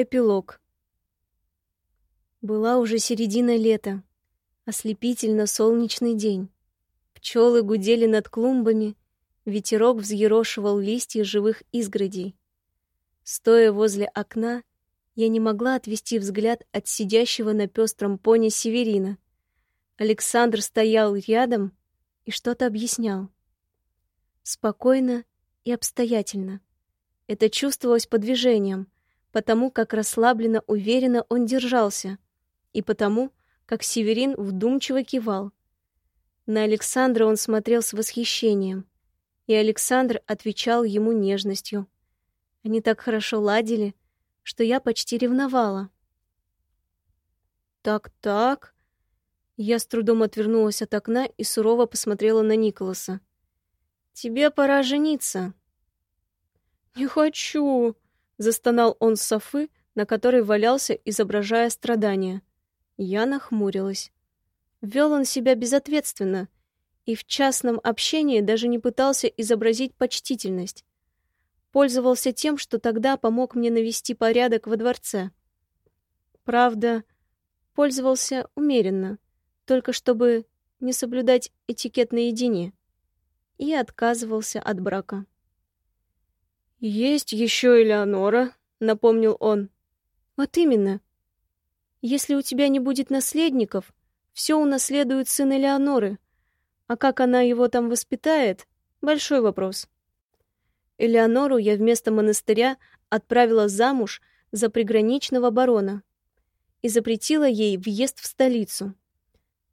Эпилог. Была уже середина лета. Ослепительно солнечный день. Пчелы гудели над клумбами, ветерок взъерошивал листья живых изгородей. Стоя возле окна, я не могла отвести взгляд от сидящего на пестром пони Северина. Александр стоял рядом и что-то объяснял. Спокойно и обстоятельно. Это чувствовалось по движениям, потому как расслабленно, уверенно он держался, и потому, как Северин вдумчиво кивал. На Александра он смотрел с восхищением, и Александр отвечал ему нежностью. Они так хорошо ладили, что я почти ревновала. «Так-так...» Я с трудом отвернулась от окна и сурово посмотрела на Николаса. «Тебе пора жениться». «Не хочу!» Застонал он с софы, на которой валялся, изображая страдания. Я нахмурилась. Вел он себя безответственно и в частном общении даже не пытался изобразить почтительность. Пользовался тем, что тогда помог мне навести порядок во дворце. Правда, пользовался умеренно, только чтобы не соблюдать этикет наедине, и отказывался от брака. «Есть еще Элеонора», — напомнил он. «Вот именно. Если у тебя не будет наследников, все унаследует сын Элеоноры. А как она его там воспитает — большой вопрос». Элеонору я вместо монастыря отправила замуж за приграничного барона и запретила ей въезд в столицу.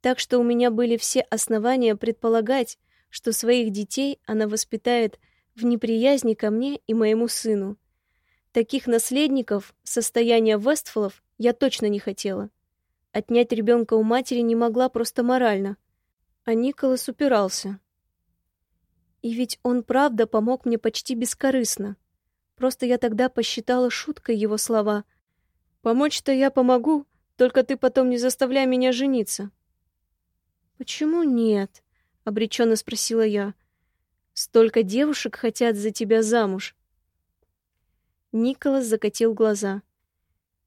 Так что у меня были все основания предполагать, что своих детей она воспитает в неприязни ко мне и моему сыну. Таких наследников состояния Вестфолов я точно не хотела. Отнять ребенка у матери не могла просто морально. А Николас упирался. И ведь он правда помог мне почти бескорыстно. Просто я тогда посчитала шуткой его слова. «Помочь-то я помогу, только ты потом не заставляй меня жениться». «Почему нет?» — обреченно спросила я. Столько девушек хотят за тебя замуж. Николас закатил глаза.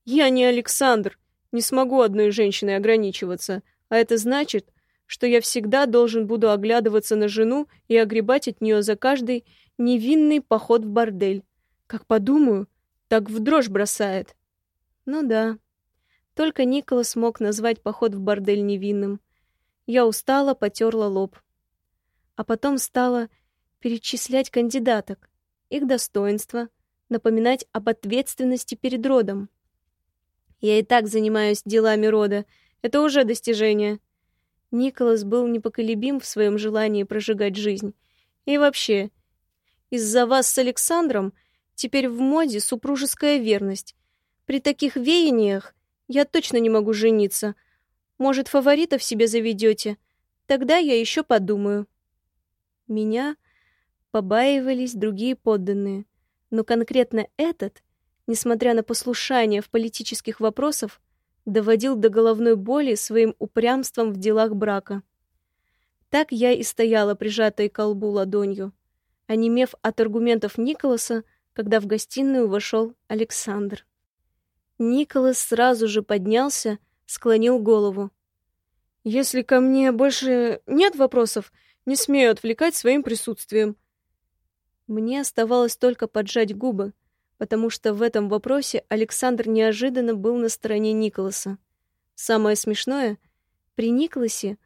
Я не Александр, не смогу одной женщиной ограничиваться, а это значит, что я всегда должен буду оглядываться на жену и огребать от нее за каждый невинный поход в бордель. Как подумаю, так в дрожь бросает. Ну да. Только Николас мог назвать поход в бордель невинным. Я устала, потерла лоб. А потом стала перечислять кандидаток, их достоинства, напоминать об ответственности перед родом. Я и так занимаюсь делами рода, это уже достижение. Николас был непоколебим в своем желании прожигать жизнь. И вообще, из-за вас с Александром теперь в моде супружеская верность. При таких веяниях я точно не могу жениться. Может, фаворитов себе заведете? Тогда я еще подумаю. Меня побаивались другие подданные, но конкретно этот, несмотря на послушание в политических вопросах, доводил до головной боли своим упрямством в делах брака. Так я и стояла прижатой к колбу ладонью, онемев от аргументов Николаса, когда в гостиную вошел Александр. Николас сразу же поднялся, склонил голову. «Если ко мне больше нет вопросов, не смею отвлекать своим присутствием», мне оставалось только поджать губы, потому что в этом вопросе Александр неожиданно был на стороне Николаса. Самое смешное, при Николасе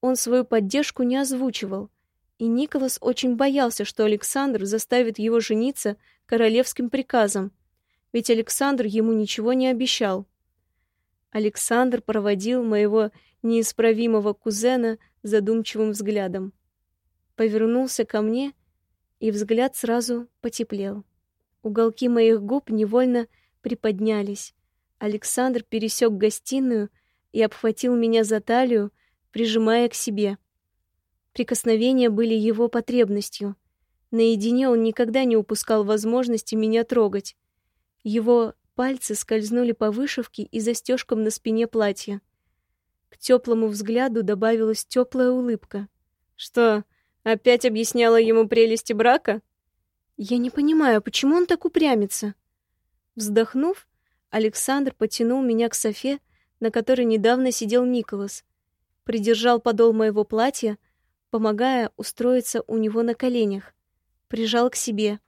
он свою поддержку не озвучивал, и Николас очень боялся, что Александр заставит его жениться королевским приказом, ведь Александр ему ничего не обещал. Александр проводил моего неисправимого кузена задумчивым взглядом. Повернулся ко мне и взгляд сразу потеплел. Уголки моих губ невольно приподнялись. Александр пересек гостиную и обхватил меня за талию, прижимая к себе. Прикосновения были его потребностью. Наедине он никогда не упускал возможности меня трогать. Его пальцы скользнули по вышивке и застежкам на спине платья. К теплому взгляду добавилась теплая улыбка. «Что, Опять объясняла ему прелести брака? Я не понимаю, почему он так упрямится. Вздохнув, Александр потянул меня к софе, на которой недавно сидел Николас, придержал подол моего платья, помогая устроиться у него на коленях, прижал к себе.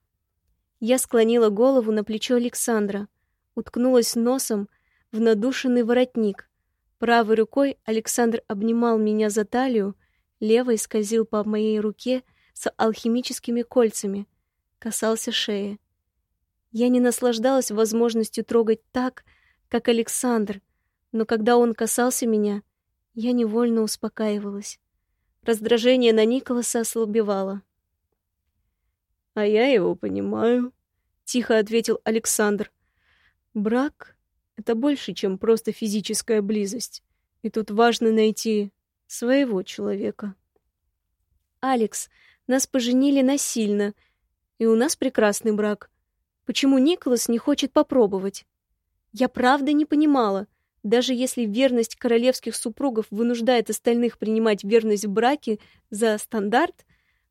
Я склонила голову на плечо Александра, уткнулась носом в надушенный воротник. Правой рукой Александр обнимал меня за талию, левой скользил по моей руке с алхимическими кольцами, касался шеи. Я не наслаждалась возможностью трогать так, как Александр, но когда он касался меня, я невольно успокаивалась. Раздражение на Николаса ослабевало. «А я его понимаю», — тихо ответил Александр. «Брак — это больше, чем просто физическая близость, и тут важно найти своего человека». «Алекс, нас поженили насильно, и у нас прекрасный брак. Почему Николас не хочет попробовать? Я правда не понимала. Даже если верность королевских супругов вынуждает остальных принимать верность в браке за стандарт,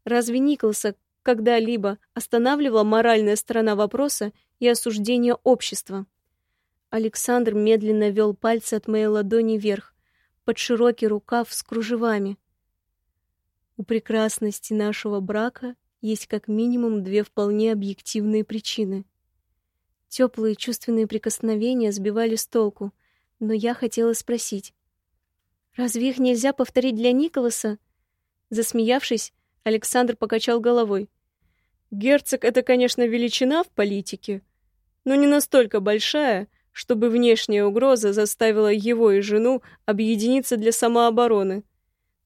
разве Николаса когда-либо останавливала моральная сторона вопроса и осуждение общества? Александр медленно вел пальцы от моей ладони вверх, под широкий рукав с кружевами. У прекрасности нашего брака есть как минимум две вполне объективные причины. Теплые чувственные прикосновения сбивали с толку, но я хотела спросить. «Разве их нельзя повторить для Николаса?» Засмеявшись, Александр покачал головой. «Герцог — это, конечно, величина в политике, но не настолько большая, чтобы внешняя угроза заставила его и жену объединиться для самообороны.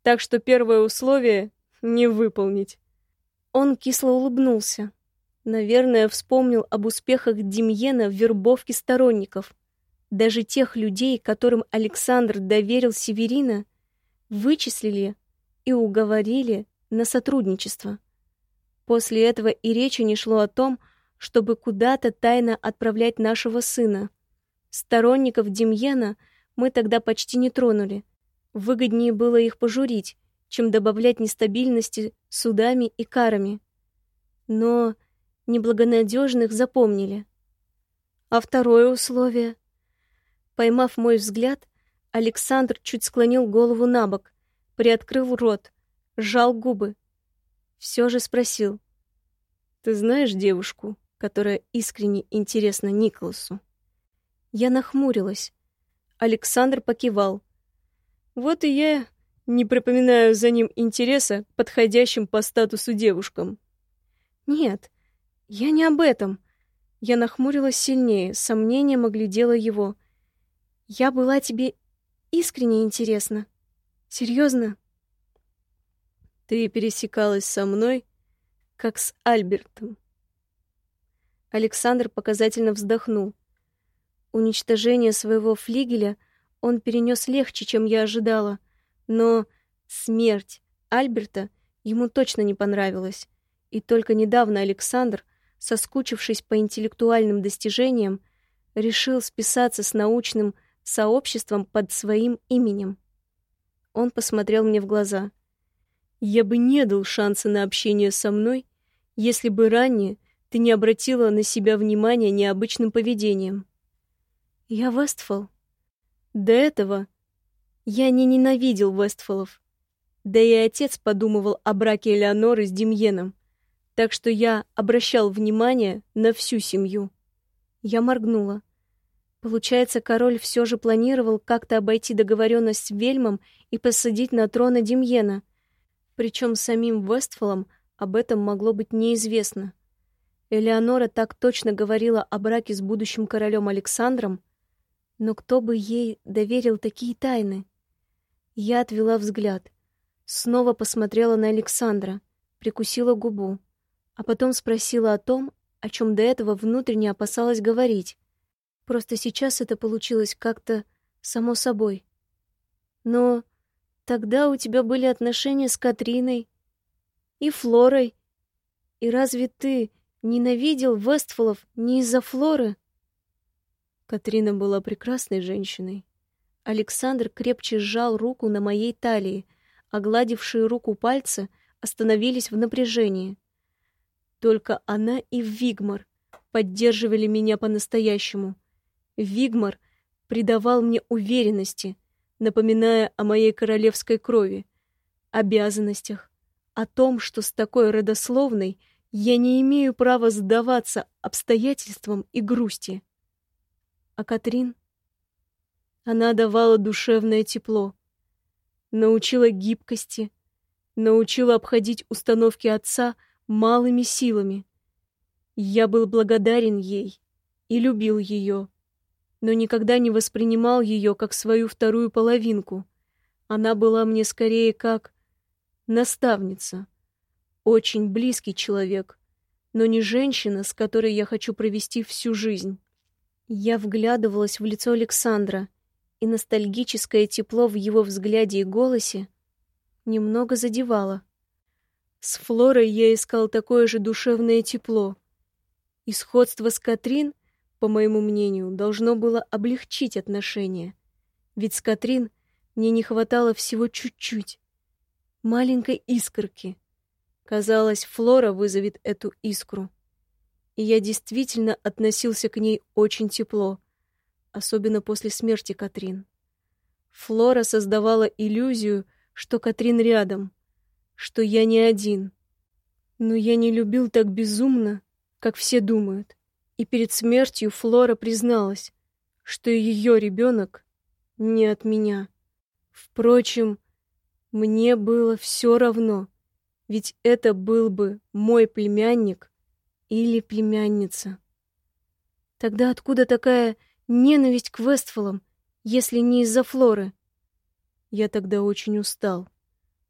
Так что первое условие — не выполнить». Он кисло улыбнулся. Наверное, вспомнил об успехах Демьена в вербовке сторонников. Даже тех людей, которым Александр доверил Северина, вычислили и уговорили на сотрудничество. После этого и речи не шло о том, чтобы куда-то тайно отправлять нашего сына. Сторонников Демьена мы тогда почти не тронули. Выгоднее было их пожурить, чем добавлять нестабильности судами и карами. Но неблагонадежных запомнили. А второе условие? Поймав мой взгляд, Александр чуть склонил голову на бок, приоткрыл рот, сжал губы. Все же спросил. «Ты знаешь девушку, которая искренне интересна Николасу?» Я нахмурилась. Александр покивал. «Вот и я не припоминаю за ним интереса, подходящим по статусу девушкам. Нет, я не об этом. Я нахмурилась сильнее, сомнением оглядела его. Я была тебе искренне интересна. Серьезно? Ты пересекалась со мной, как с Альбертом. Александр показательно вздохнул. Уничтожение своего флигеля он перенес легче, чем я ожидала. Но смерть Альберта ему точно не понравилась. И только недавно Александр, соскучившись по интеллектуальным достижениям, решил списаться с научным сообществом под своим именем. Он посмотрел мне в глаза. «Я бы не дал шанса на общение со мной, если бы ранее ты не обратила на себя внимания необычным поведением». «Я Вестфол». До этого я не ненавидел Вестфолов. Да и отец подумывал о браке Элеоноры с Демьеном, так что я обращал внимание на всю семью. Я моргнула. Получается, король все же планировал как-то обойти договоренность с Вельмом и посадить на трон Демьена. Причем самим Вестфолом об этом могло быть неизвестно. Элеонора так точно говорила о браке с будущим королем Александром, но кто бы ей доверил такие тайны? Я отвела взгляд. Снова посмотрела на Александра, прикусила губу, а потом спросила о том, о чем до этого внутренне опасалась говорить. Просто сейчас это получилось как-то само собой. Но тогда у тебя были отношения с Катриной и Флорой. И разве ты ненавидел Вестфолов не из-за Флоры? Катрина была прекрасной женщиной, Александр крепче сжал руку на моей талии, огладившие руку пальцы остановились в напряжении. Только она и Вигмар поддерживали меня по-настоящему. Вигмар придавал мне уверенности, напоминая о моей королевской крови, обязанностях, о том, что с такой родословной я не имею права сдаваться обстоятельствам и грусти. А Катрин? Она давала душевное тепло, научила гибкости, научила обходить установки отца малыми силами. Я был благодарен ей и любил ее, но никогда не воспринимал ее как свою вторую половинку. Она была мне скорее как наставница, очень близкий человек, но не женщина, с которой я хочу провести всю жизнь. Я вглядывалась в лицо Александра, и ностальгическое тепло в его взгляде и голосе немного задевало. С Флорой я искал такое же душевное тепло. И сходство с Катрин, по моему мнению, должно было облегчить отношения. Ведь с Катрин мне не хватало всего чуть-чуть. Маленькой искорки. Казалось, Флора вызовет эту искру. И я действительно относился к ней очень тепло, особенно после смерти Катрин. Флора создавала иллюзию, что Катрин рядом, что я не один. Но я не любил так безумно, как все думают. И перед смертью Флора призналась, что ее ребенок не от меня. Впрочем, мне было все равно, ведь это был бы мой племянник или племянница. Тогда откуда такая ненависть к Вестфолам, если не из-за Флоры? Я тогда очень устал,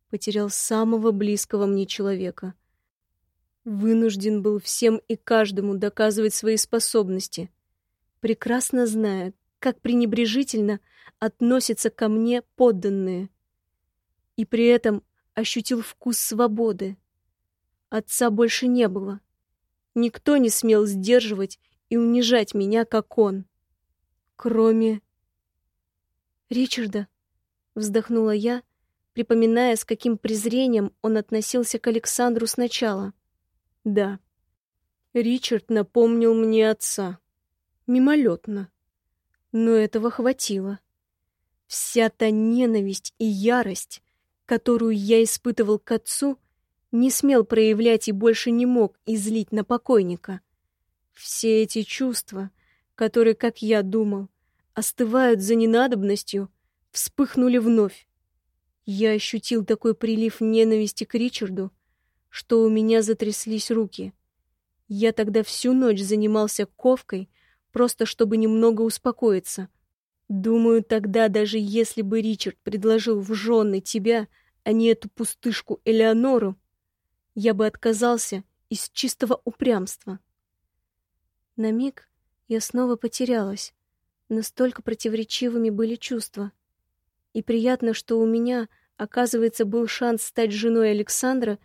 потерял самого близкого мне человека. Вынужден был всем и каждому доказывать свои способности, прекрасно зная, как пренебрежительно относятся ко мне подданные. И при этом ощутил вкус свободы. Отца больше не было. Никто не смел сдерживать и унижать меня, как он. Кроме... Ричарда вздохнула я, припоминая, с каким презрением он относился к Александру сначала. Да. Ричард напомнил мне отца. Мимолетно. Но этого хватило. Вся та ненависть и ярость, которую я испытывал к отцу, не смел проявлять и больше не мог излить на покойника. Все эти чувства, которые, как я думал, остывают за ненадобностью, вспыхнули вновь. Я ощутил такой прилив ненависти к Ричарду, что у меня затряслись руки. Я тогда всю ночь занимался ковкой, просто чтобы немного успокоиться. Думаю, тогда даже если бы Ричард предложил в жены тебя, а не эту пустышку Элеонору, я бы отказался из чистого упрямства. На миг я снова потерялась. Настолько противоречивыми были чувства. И приятно, что у меня, оказывается, был шанс стать женой Александра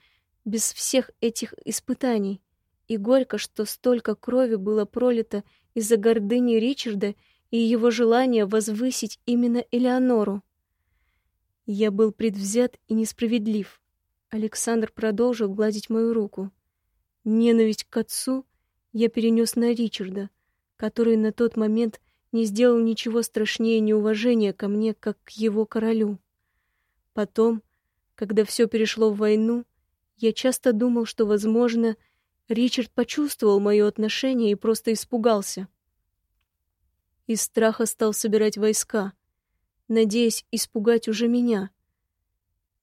без всех этих испытаний. И горько, что столько крови было пролито из-за гордыни Ричарда и его желания возвысить именно Элеонору. Я был предвзят и несправедлив. Александр продолжил гладить мою руку. Ненависть к отцу я перенес на Ричарда, который на тот момент не сделал ничего страшнее неуважения ко мне, как к его королю. Потом, когда все перешло в войну, я часто думал, что, возможно, Ричард почувствовал мое отношение и просто испугался. Из страха стал собирать войска, надеясь испугать уже меня.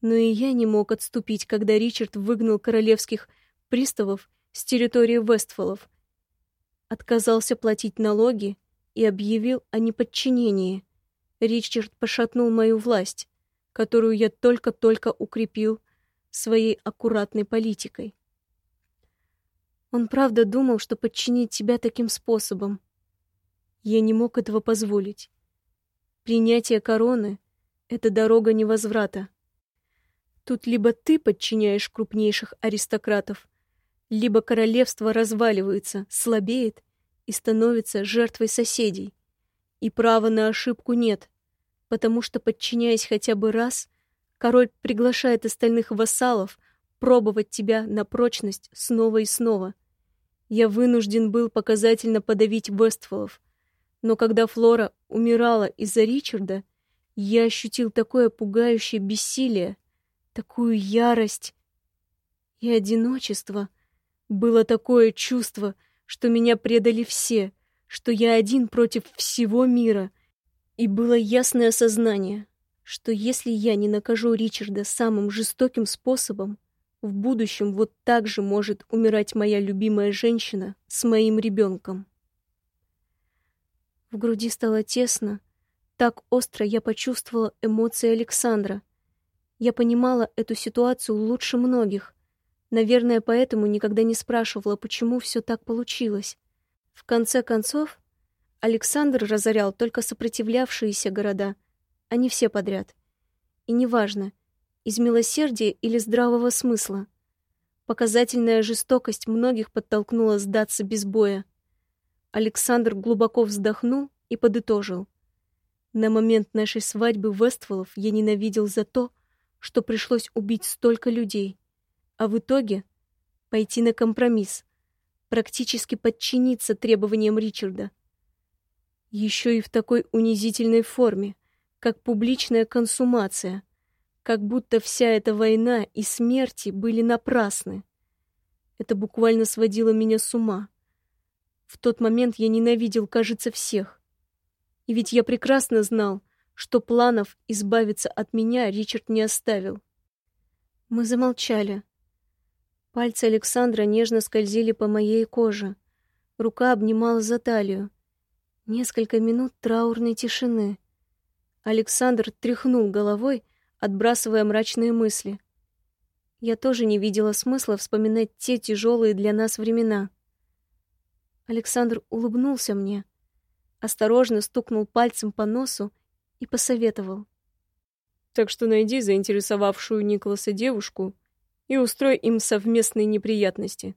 Но и я не мог отступить, когда Ричард выгнал королевских приставов с территории Вестфолов, отказался платить налоги и объявил о неподчинении. Ричард пошатнул мою власть, которую я только-только укрепил своей аккуратной политикой. Он правда думал, что подчинить тебя таким способом. Я не мог этого позволить. Принятие короны — это дорога невозврата. Тут либо ты подчиняешь крупнейших аристократов, либо королевство разваливается, слабеет и становится жертвой соседей. И права на ошибку нет, потому что, подчиняясь хотя бы раз, король приглашает остальных вассалов пробовать тебя на прочность снова и снова. Я вынужден был показательно подавить Вестфолов, Но когда Флора умирала из-за Ричарда, я ощутил такое пугающее бессилие, такую ярость и одиночество. Было такое чувство, что меня предали все, что я один против всего мира. И было ясное сознание, что если я не накажу Ричарда самым жестоким способом, в будущем вот так же может умирать моя любимая женщина с моим ребенком. В груди стало тесно. Так остро я почувствовала эмоции Александра. Я понимала эту ситуацию лучше многих. Наверное, поэтому никогда не спрашивала, почему все так получилось. В конце концов, Александр разорял только сопротивлявшиеся города, а не все подряд. И неважно, из милосердия или здравого смысла. Показательная жестокость многих подтолкнула сдаться без боя. Александр глубоко вздохнул и подытожил. На момент нашей свадьбы Вестволов я ненавидел за то, что пришлось убить столько людей, а в итоге пойти на компромисс, практически подчиниться требованиям Ричарда. Еще и в такой унизительной форме, как публичная консумация, как будто вся эта война и смерти были напрасны. Это буквально сводило меня с ума. В тот момент я ненавидел, кажется, всех. И ведь я прекрасно знал, что планов избавиться от меня Ричард не оставил. Мы замолчали. Пальцы Александра нежно скользили по моей коже. Рука обнимала за талию. Несколько минут траурной тишины. Александр тряхнул головой, отбрасывая мрачные мысли. Я тоже не видела смысла вспоминать те тяжелые для нас времена. Александр улыбнулся мне, осторожно стукнул пальцем по носу и посоветовал. «Так что найди заинтересовавшую Николаса девушку и устрой им совместные неприятности».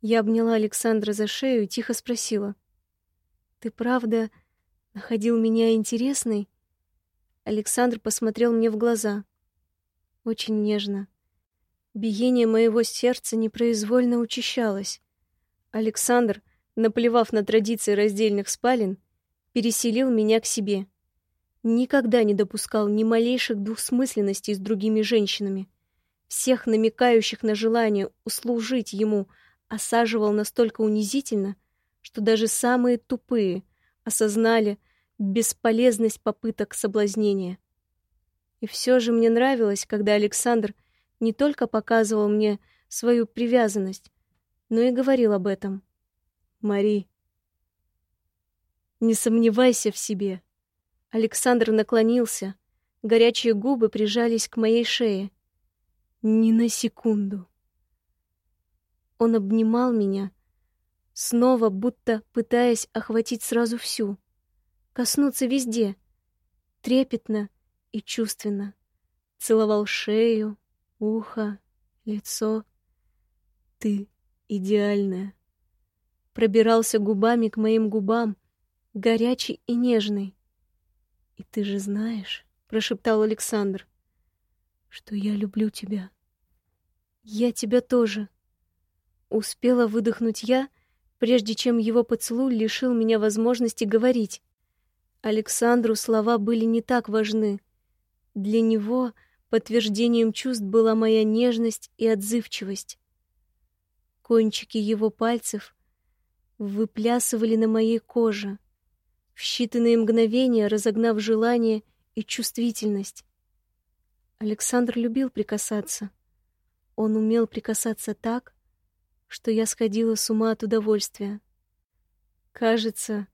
Я обняла Александра за шею и тихо спросила. «Ты правда находил меня интересной?» Александр посмотрел мне в глаза. Очень нежно. Биение моего сердца непроизвольно учащалось. Александр, наплевав на традиции раздельных спален, переселил меня к себе. Никогда не допускал ни малейших двусмысленностей с другими женщинами. Всех намекающих на желание услужить ему осаживал настолько унизительно, что даже самые тупые осознали, бесполезность попыток соблазнения. И все же мне нравилось, когда Александр не только показывал мне свою привязанность, но и говорил об этом. «Мари, не сомневайся в себе». Александр наклонился, горячие губы прижались к моей шее. Ни на секунду. Он обнимал меня, снова будто пытаясь охватить сразу всю коснуться везде, трепетно и чувственно. Целовал шею, ухо, лицо. Ты идеальная. Пробирался губами к моим губам, горячий и нежный. И ты же знаешь, прошептал Александр, что я люблю тебя. Я тебя тоже. Успела выдохнуть я, прежде чем его поцелуй лишил меня возможности говорить. Александру слова были не так важны. Для него подтверждением чувств была моя нежность и отзывчивость. Кончики его пальцев выплясывали на моей коже, в считанные мгновения разогнав желание и чувствительность. Александр любил прикасаться. Он умел прикасаться так, что я сходила с ума от удовольствия. Кажется,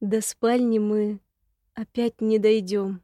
до спальни мы опять не дойдем.